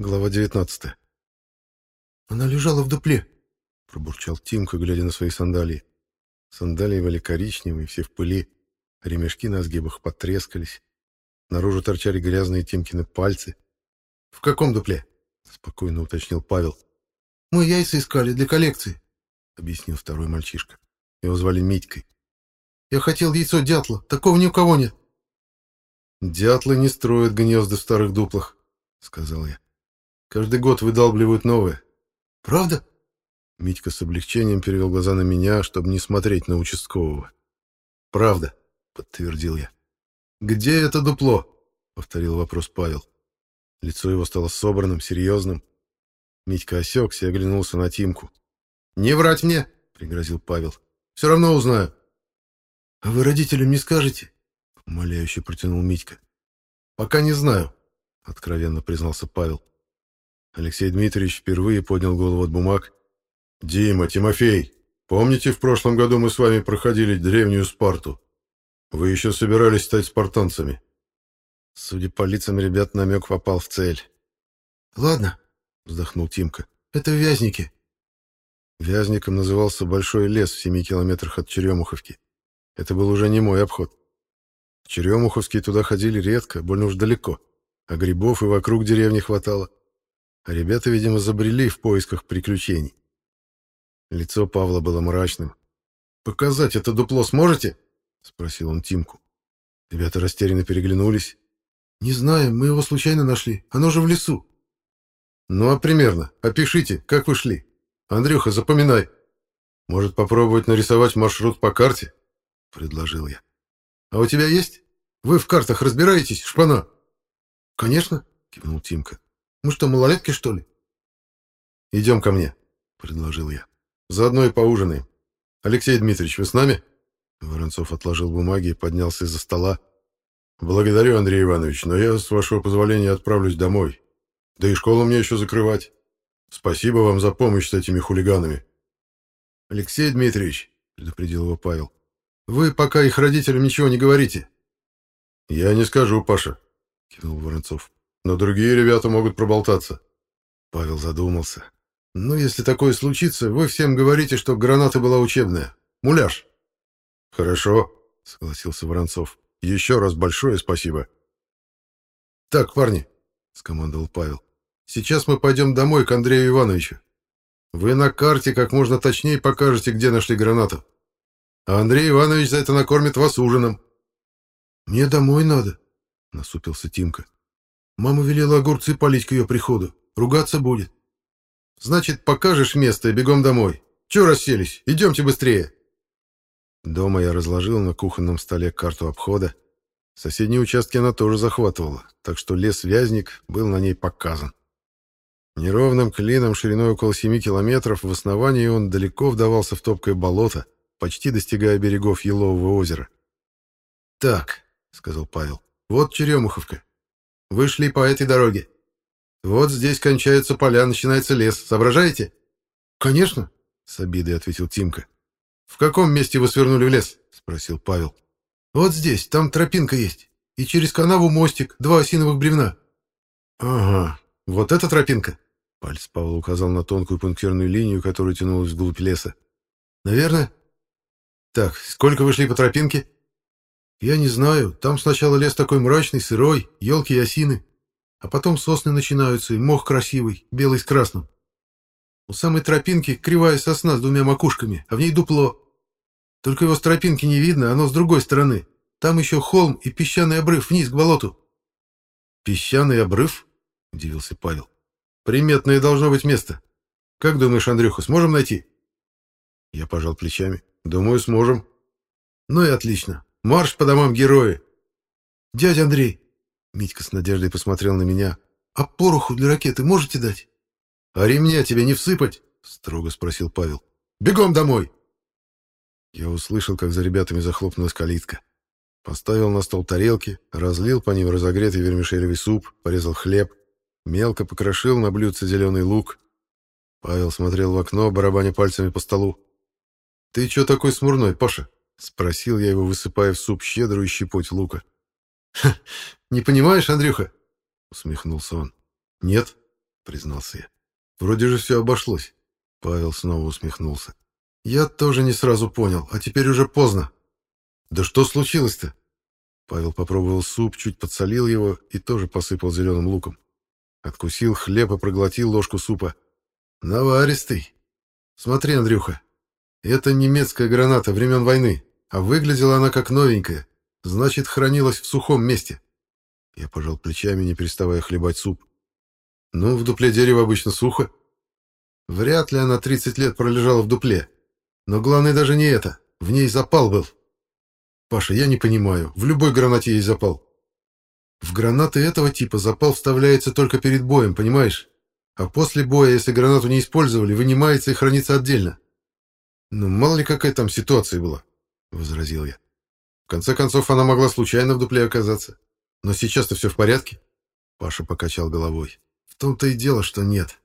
Глава 19. Она лежала в дупле, пробурчал Тимка, глядя на свои сандалии. Сандалии были коричневые, все в пыли, ремешки на сгибах потрескались. Наружу торчали грязные Тимкины пальцы. В каком дупле? спокойно уточнил Павел. Мы яйца искали для коллекции, объяснил второй мальчишка. Его звали Митькой. Я хотел яйцо дятла, такого ни у кого нет. Дятлы не строят гнезда в старых дуплах, сказал я. Каждый год выдалбливают новые. Правда? Митька с облегчением перевел глаза на меня, чтобы не смотреть на участкового. Правда, подтвердил я. Где это дупло? Повторил вопрос Павел. Лицо его стало собранным, серьезным. Митька осекся и оглянулся на Тимку. «Не врать мне!» — пригрозил Павел. «Все равно узнаю». «А вы родителям не скажете?» — умоляюще протянул Митька. «Пока не знаю», — откровенно признался Павел. Алексей Дмитриевич впервые поднял голову от бумаг. «Дима, Тимофей, помните, в прошлом году мы с вами проходили древнюю Спарту? Вы еще собирались стать спартанцами?» Судя по лицам ребят, намек попал в цель. «Ладно», — вздохнул Тимка, — «это вязники». Вязником назывался большой лес в семи километрах от Черемуховки. Это был уже не мой обход. Черемуховские туда ходили редко, больно уж далеко, а грибов и вокруг деревни хватало. Ребята, видимо, забрели в поисках приключений. Лицо Павла было мрачным. «Показать это дупло сможете?» — спросил он Тимку. Ребята растерянно переглянулись. «Не знаю, мы его случайно нашли. Оно же в лесу». «Ну, а примерно. Опишите, как вы шли. Андрюха, запоминай. Может, попробовать нарисовать маршрут по карте?» — предложил я. «А у тебя есть? Вы в картах разбираетесь, шпана?» «Конечно», — кивнул Тимка. Мы что, малолетки, что ли? Идем ко мне, предложил я. Заодно и поужинаем. Алексей Дмитриевич, вы с нами? Воронцов отложил бумаги и поднялся из-за стола. Благодарю, Андрей Иванович, но я, с вашего позволения, отправлюсь домой. Да и школу мне еще закрывать. Спасибо вам за помощь с этими хулиганами. Алексей Дмитриевич, предупредил его Павел, вы пока их родителям ничего не говорите. Я не скажу, Паша, кивнул Воронцов но другие ребята могут проболтаться». Павел задумался. «Ну, если такое случится, вы всем говорите, что граната была учебная. Муляж». «Хорошо», — согласился Воронцов. «Еще раз большое спасибо». «Так, парни», — скомандовал Павел, — «сейчас мы пойдем домой к Андрею Ивановичу. Вы на карте как можно точнее покажете, где нашли гранату. А Андрей Иванович за это накормит вас ужином». «Мне домой надо», — насупился Тимка. Мама велела огурцы полить к ее приходу. Ругаться будет. Значит, покажешь место и бегом домой. Чего расселись? Идемте быстрее. Дома я разложил на кухонном столе карту обхода. Соседние участки она тоже захватывала, так что лес-вязник был на ней показан. Неровным клином шириной около семи километров в основании он далеко вдавался в топкое болото, почти достигая берегов Елового озера. «Так», — сказал Павел, — «вот Черемуховка вышли по этой дороге. Вот здесь кончаются поля, начинается лес. Соображаете? Конечно, с обидой ответил Тимка. В каком месте вы свернули в лес? спросил Павел. Вот здесь, там тропинка есть, и через канаву мостик, два осиновых бревна. Ага, вот эта тропинка. Палец Павла указал на тонкую пунктирную линию, которая тянулась вглубь леса. Наверное. Так, сколько вышли по тропинке? Я не знаю, там сначала лес такой мрачный, сырой, елки и осины, а потом сосны начинаются и мох красивый, белый с красным. У самой тропинки кривая сосна с двумя макушками, а в ней дупло. Только его с тропинки не видно, оно с другой стороны. Там еще холм и песчаный обрыв вниз к болоту. «Песчаный обрыв?» — удивился Павел. «Приметное должно быть место. Как думаешь, Андрюха, сможем найти?» Я пожал плечами. «Думаю, сможем». «Ну и отлично. Марш по домам, герои!» «Дядя Андрей!» Митька с надеждой посмотрел на меня. «А пороху для ракеты можете дать?» «А ремня тебе не всыпать?» Строго спросил Павел. «Бегом домой!» Я услышал, как за ребятами захлопнулась калитка. Поставил на стол тарелки, разлил по ним разогретый вермишелевый суп, порезал хлеб, мелко покрошил на блюдце зеленый лук. Павел смотрел в окно, барабаня пальцами по столу. «Ты чё такой смурной, Паша?» Спросил я его, высыпая в суп щедрую щепоть лука. «Не понимаешь, Андрюха?» — усмехнулся он. «Нет», — признался я. «Вроде же все обошлось». Павел снова усмехнулся. «Я тоже не сразу понял, а теперь уже поздно». «Да что случилось-то?» Павел попробовал суп, чуть подсолил его и тоже посыпал зеленым луком. Откусил хлеб и проглотил ложку супа. «Наваристый! Смотри, Андрюха, это немецкая граната времен войны. А выглядела она как новенькая. Значит, хранилась в сухом месте. Я пожал плечами, не переставая хлебать суп. Ну, в дупле дерева обычно сухо. Вряд ли она 30 лет пролежала в дупле. Но главное даже не это. В ней запал был. Паша, я не понимаю. В любой гранате есть запал. В гранаты этого типа запал вставляется только перед боем, понимаешь? А после боя, если гранату не использовали, вынимается и хранится отдельно. Ну, мало ли какая там ситуация была. — возразил я. «В конце концов, она могла случайно в дупле оказаться. Но сейчас-то все в порядке?» Паша покачал головой. «В том-то и дело, что нет.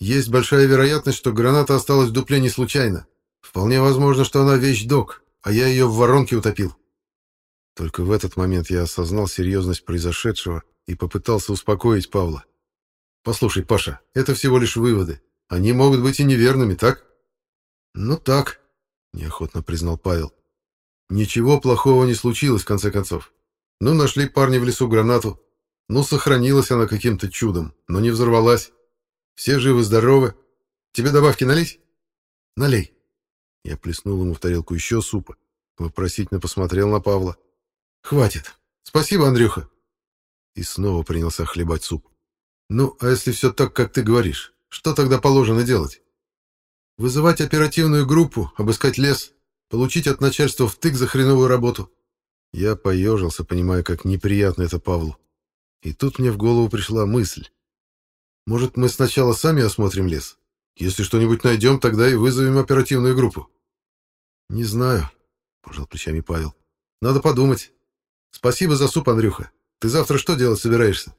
Есть большая вероятность, что граната осталась в дупле не случайно. Вполне возможно, что она вещь док, а я ее в воронке утопил». Только в этот момент я осознал серьезность произошедшего и попытался успокоить Павла. «Послушай, Паша, это всего лишь выводы. Они могут быть и неверными, так?» «Ну так», неохотно признал Павел. Ничего плохого не случилось, в конце концов. Ну, нашли парни в лесу гранату. Ну, сохранилась она каким-то чудом, но не взорвалась. Все живы-здоровы. Тебе добавки налить? Налей. Я плеснул ему в тарелку еще супа. Вопросительно посмотрел на Павла. Хватит. Спасибо, Андрюха. И снова принялся хлебать суп. Ну, а если все так, как ты говоришь, что тогда положено делать? Вызывать оперативную группу, обыскать лес, получить от начальства втык за хреновую работу. Я поежился, понимая, как неприятно это Павлу. И тут мне в голову пришла мысль. Может, мы сначала сами осмотрим лес? Если что-нибудь найдем, тогда и вызовем оперативную группу. Не знаю, пожал плечами Павел. Надо подумать. Спасибо за суп, Андрюха. Ты завтра что делать собираешься?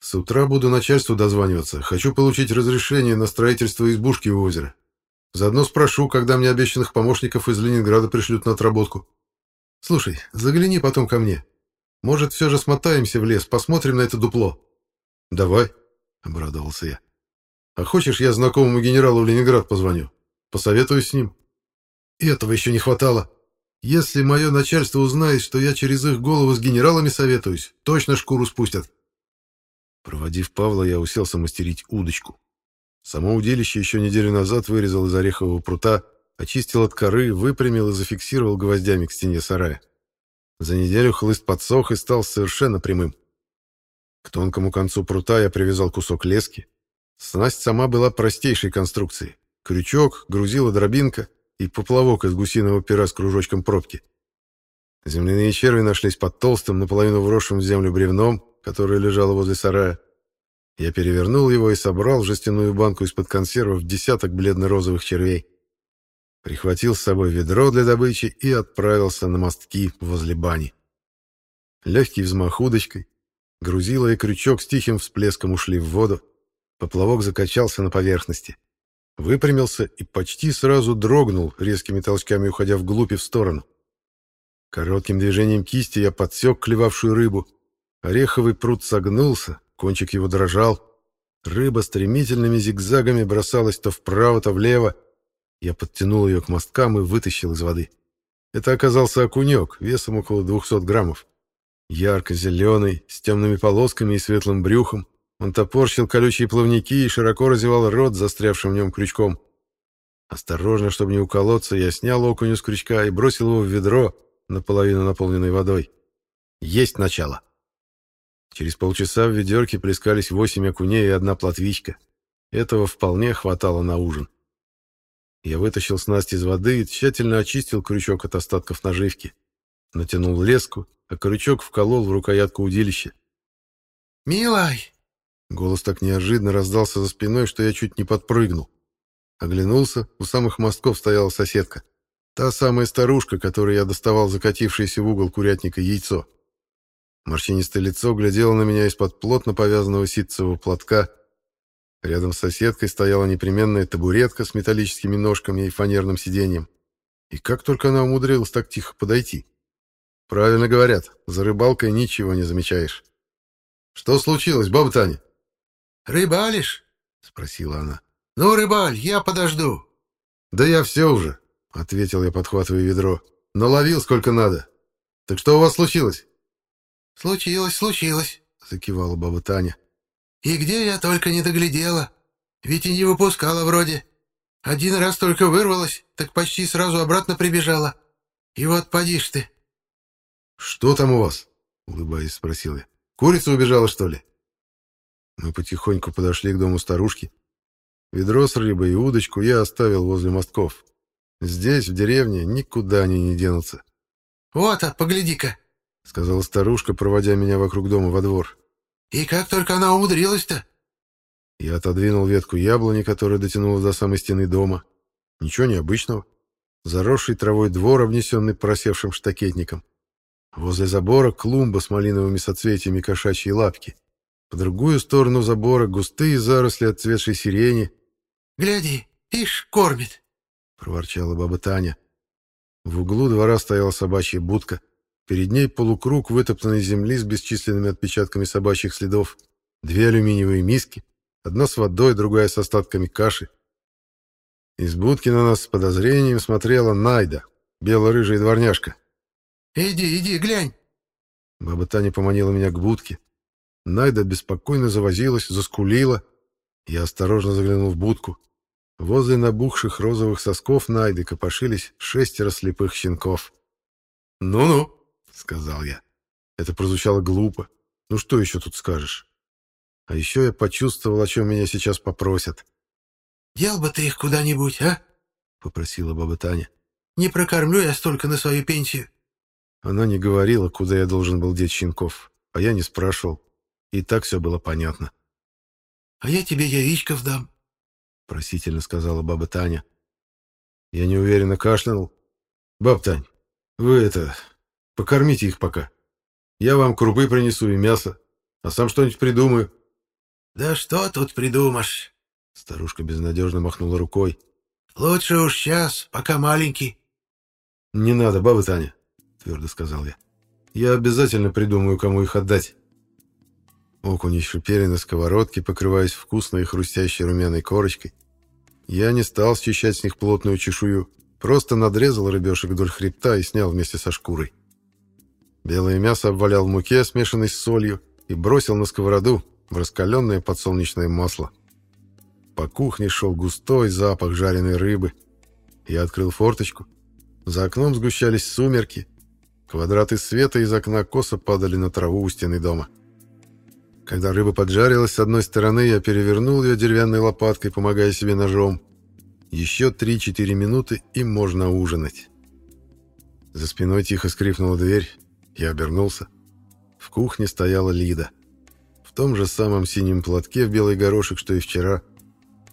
С утра буду начальству дозваниваться. Хочу получить разрешение на строительство избушки у озера. Заодно спрошу, когда мне обещанных помощников из Ленинграда пришлют на отработку. Слушай, загляни потом ко мне. Может, все же смотаемся в лес, посмотрим на это дупло. Давай, — обрадовался я. А хочешь, я знакомому генералу в Ленинград позвоню? Посоветую с ним. И этого еще не хватало. Если мое начальство узнает, что я через их голову с генералами советуюсь, точно шкуру спустят. Проводив Павла, я уселся мастерить удочку. Само удилище еще неделю назад вырезал из орехового прута, а очистил от коры, выпрямил и зафиксировал гвоздями к стене сарая. За неделю хлыст подсох и стал совершенно прямым. К тонкому концу прута я привязал кусок лески. Снасть сама была простейшей конструкции. Крючок, грузила дробинка и поплавок из гусиного пера с кружочком пробки. Земляные черви нашлись под толстым, наполовину вросшим в землю бревном, которое лежало возле сарая. Я перевернул его и собрал в жестяную банку из-под консервов десяток бледно-розовых червей. Прихватил с собой ведро для добычи и отправился на мостки возле бани. Легкий взмах удочкой, грузило и крючок с тихим всплеском ушли в воду. Поплавок закачался на поверхности. Выпрямился и почти сразу дрогнул, резкими толчками уходя вглубь и в сторону. Коротким движением кисти я подсек клевавшую рыбу. Ореховый пруд согнулся, Кончик его дрожал. Рыба стремительными зигзагами бросалась то вправо, то влево. Я подтянул ее к мосткам и вытащил из воды. Это оказался окунек, весом около 200 граммов. Ярко-зеленый, с темными полосками и светлым брюхом. Он топорщил колючие плавники и широко разевал рот застрявшим в нем крючком. Осторожно, чтобы не уколоться, я снял окуню с крючка и бросил его в ведро, наполовину наполненной водой. Есть начало. Через полчаса в ведерке плескались восемь окуней и одна плотвичка. Этого вполне хватало на ужин. Я вытащил снасть из воды и тщательно очистил крючок от остатков наживки. Натянул леску, а крючок вколол в рукоятку удилища. «Милай!» Голос так неожиданно раздался за спиной, что я чуть не подпрыгнул. Оглянулся, у самых мостков стояла соседка. Та самая старушка, которой я доставал закатившееся в угол курятника яйцо. Морщинистое лицо глядело на меня из-под плотно повязанного ситцевого платка. Рядом с соседкой стояла непременная табуретка с металлическими ножками и фанерным сиденьем. И как только она умудрилась так тихо подойти. Правильно говорят, за рыбалкой ничего не замечаешь. Что случилось, баба Таня? «Рыбалишь?» — спросила она. «Ну, рыбаль, я подожду». «Да я все уже», — ответил я, подхватывая ведро. «Наловил сколько надо. Так что у вас случилось?» «Случилось, случилось», — закивала баба Таня. «И где я только не доглядела? Ведь и не выпускала вроде. Один раз только вырвалась, так почти сразу обратно прибежала. И вот поди ж ты». «Что там у вас?» — улыбаясь, спросил я. «Курица убежала, что ли?» Мы потихоньку подошли к дому старушки. Ведро с рыбой и удочку я оставил возле мостков. Здесь, в деревне, никуда они не денутся. «Вот, а, погляди-ка!» — сказала старушка, проводя меня вокруг дома во двор. «И как только она умудрилась-то?» Я отодвинул ветку яблони, которая дотянулась до самой стены дома. Ничего необычного. Заросший травой двор, обнесенный просевшим штакетником. Возле забора клумба с малиновыми соцветиями кошачьей лапки. По другую сторону забора густые заросли отцветшей сирени. «Гляди, ишь, кормит!» — проворчала баба Таня. В углу двора стояла собачья будка. Перед ней полукруг вытоптанной земли с бесчисленными отпечатками собачьих следов, две алюминиевые миски, одна с водой, другая с остатками каши. Из будки на нас с подозрением смотрела Найда, бело-рыжая дворняжка. «Иди, иди, глянь!» Баба Таня поманила меня к будке. Найда беспокойно завозилась, заскулила. Я осторожно заглянул в будку. Возле набухших розовых сосков Найды копошились шестеро слепых щенков. «Ну-ну!» — сказал я. Это прозвучало глупо. Ну что еще тут скажешь? А еще я почувствовал, о чем меня сейчас попросят. «Дел бы ты их куда-нибудь, а?» — попросила баба Таня. «Не прокормлю я столько на свою пенсию». Она не говорила, куда я должен был деть щенков, а я не спрашивал. И так все было понятно. «А я тебе яичков дам», — просительно сказала баба Таня. Я неуверенно кашлянул. «Баб Тань, вы это, Покормите их пока. Я вам крупы принесу и мясо, а сам что-нибудь придумаю». «Да что тут придумаешь?» Старушка безнадежно махнула рукой. «Лучше уж сейчас, пока маленький». «Не надо, баба Таня», — твердо сказал я. «Я обязательно придумаю, кому их отдать». Окуни шипели на сковородке, покрываясь вкусной и хрустящей румяной корочкой. Я не стал счищать с них плотную чешую, просто надрезал рыбешек вдоль хребта и снял вместе со шкурой. Белое мясо обвалял в муке, смешанной с солью, и бросил на сковороду в раскаленное подсолнечное масло. По кухне шел густой запах жареной рыбы. Я открыл форточку. За окном сгущались сумерки. Квадраты света из окна косо падали на траву у стены дома. Когда рыба поджарилась с одной стороны, я перевернул ее деревянной лопаткой, помогая себе ножом. Еще 3-4 минуты, и можно ужинать. За спиной тихо скрипнула дверь. Я обернулся. В кухне стояла Лида. В том же самом синем платке в белый горошек, что и вчера.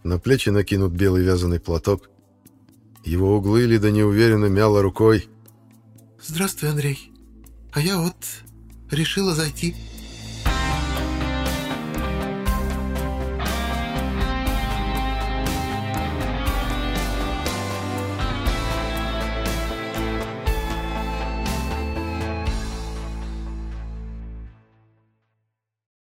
На плечи накинут белый вязаный платок. Его углы Лида неуверенно мяла рукой. «Здравствуй, Андрей. А я вот решила зайти».